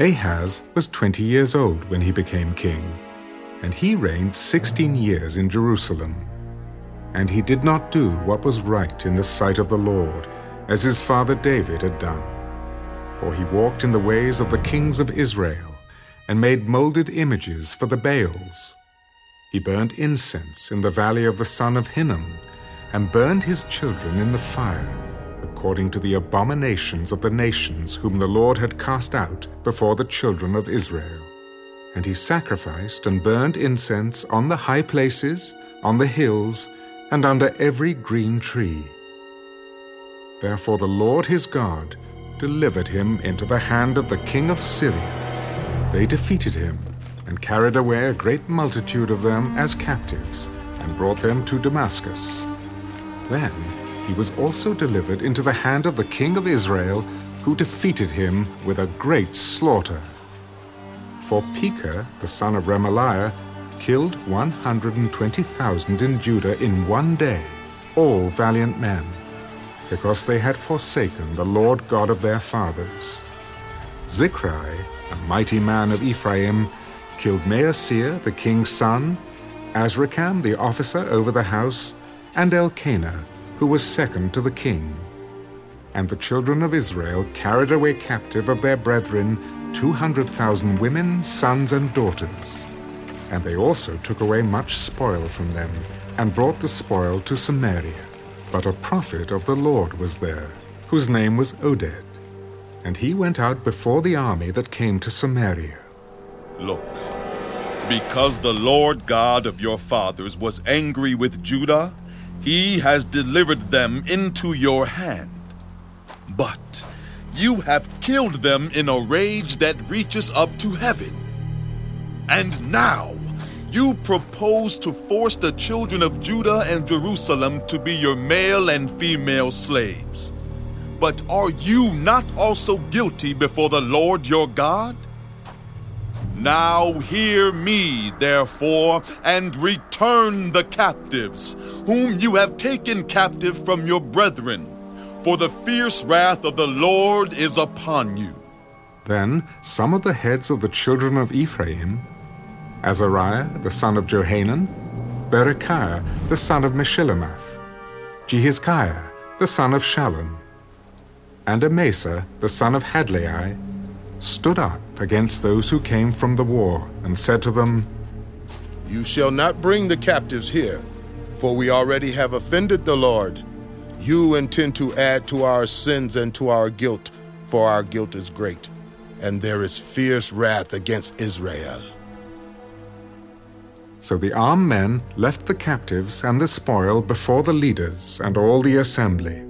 Ahaz was 20 years old when he became king, and he reigned 16 years in Jerusalem. And he did not do what was right in the sight of the Lord, as his father David had done. For he walked in the ways of the kings of Israel, and made molded images for the Baals. He burned incense in the valley of the son of Hinnom, and burned his children in the fire according to the abominations of the nations whom the Lord had cast out before the children of Israel. And he sacrificed and burned incense on the high places, on the hills, and under every green tree. Therefore the Lord his God delivered him into the hand of the king of Syria. They defeated him, and carried away a great multitude of them as captives, and brought them to Damascus. Then he was also delivered into the hand of the king of Israel, who defeated him with a great slaughter. For Pekah, the son of Remaliah, killed 120,000 in Judah in one day, all valiant men, because they had forsaken the Lord God of their fathers. Zichri, a mighty man of Ephraim, killed Maaseiah, the king's son, Azrikam, the officer over the house, and Elkanah, who was second to the king. And the children of Israel carried away captive of their brethren 200,000 women, sons, and daughters. And they also took away much spoil from them, and brought the spoil to Samaria. But a prophet of the Lord was there, whose name was Oded. And he went out before the army that came to Samaria. Look, because the Lord God of your fathers was angry with Judah, he has delivered them into your hand. But you have killed them in a rage that reaches up to heaven. And now you propose to force the children of Judah and Jerusalem to be your male and female slaves. But are you not also guilty before the Lord your God? Now hear me, therefore, and return the captives, whom you have taken captive from your brethren, for the fierce wrath of the Lord is upon you. Then some of the heads of the children of Ephraim, Azariah the son of Johanan, Berechiah the son of Meshillemoth, Jehizkiah the son of Shallum, and Amasa the son of Hadlai, stood up against those who came from the war and said to them, You shall not bring the captives here, for we already have offended the Lord. You intend to add to our sins and to our guilt, for our guilt is great, and there is fierce wrath against Israel. So the armed men left the captives and the spoil before the leaders and all the assembly.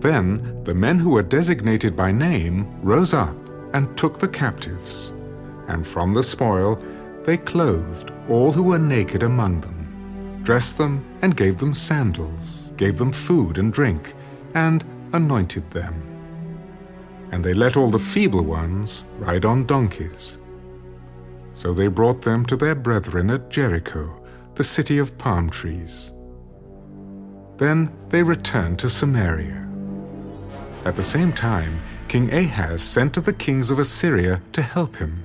Then the men who were designated by name rose up and took the captives, and from the spoil they clothed all who were naked among them, dressed them and gave them sandals, gave them food and drink, and anointed them. And they let all the feeble ones ride on donkeys. So they brought them to their brethren at Jericho, the city of palm trees. Then they returned to Samaria. At the same time, King Ahaz sent to the kings of Assyria to help him.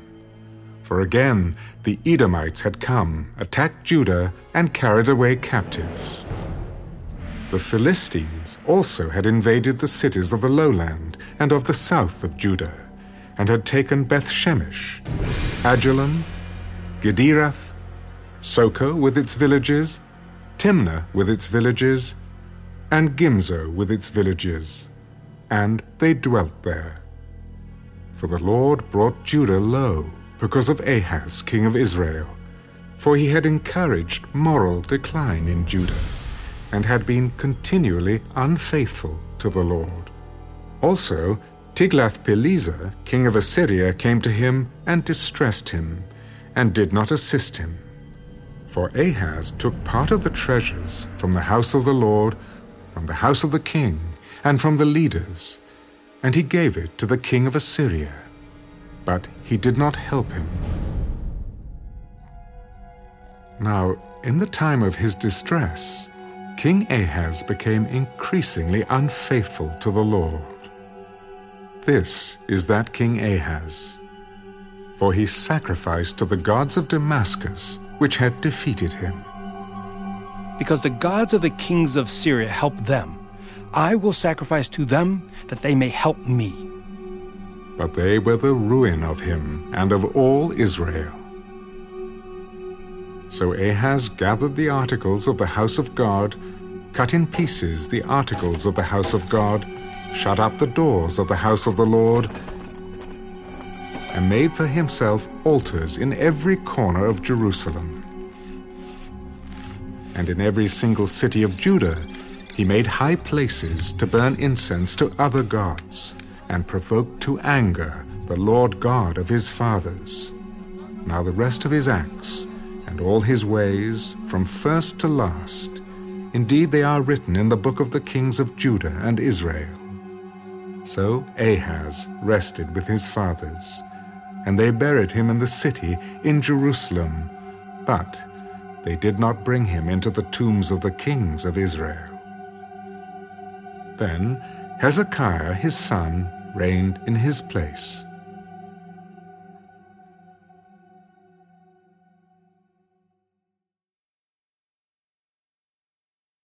For again the Edomites had come, attacked Judah, and carried away captives. The Philistines also had invaded the cities of the lowland and of the south of Judah, and had taken Beth Shemesh, Aijalon, Gederoth, Sochoh with its villages, Timnah with its villages, and Gimzo with its villages and they dwelt there. For the Lord brought Judah low because of Ahaz, king of Israel, for he had encouraged moral decline in Judah, and had been continually unfaithful to the Lord. Also, Tiglath-Pileser, king of Assyria, came to him and distressed him, and did not assist him. For Ahaz took part of the treasures from the house of the Lord, from the house of the king, and from the leaders, and he gave it to the king of Assyria. But he did not help him. Now, in the time of his distress, King Ahaz became increasingly unfaithful to the Lord. This is that King Ahaz. For he sacrificed to the gods of Damascus, which had defeated him. Because the gods of the kings of Syria helped them, I will sacrifice to them that they may help me. But they were the ruin of him and of all Israel. So Ahaz gathered the articles of the house of God, cut in pieces the articles of the house of God, shut up the doors of the house of the Lord, and made for himself altars in every corner of Jerusalem. And in every single city of Judah he made high places to burn incense to other gods, and provoked to anger the Lord God of his fathers. Now the rest of his acts, and all his ways, from first to last, indeed they are written in the book of the kings of Judah and Israel. So Ahaz rested with his fathers, and they buried him in the city in Jerusalem, but they did not bring him into the tombs of the kings of Israel. Then Hezekiah his son reigned in his place.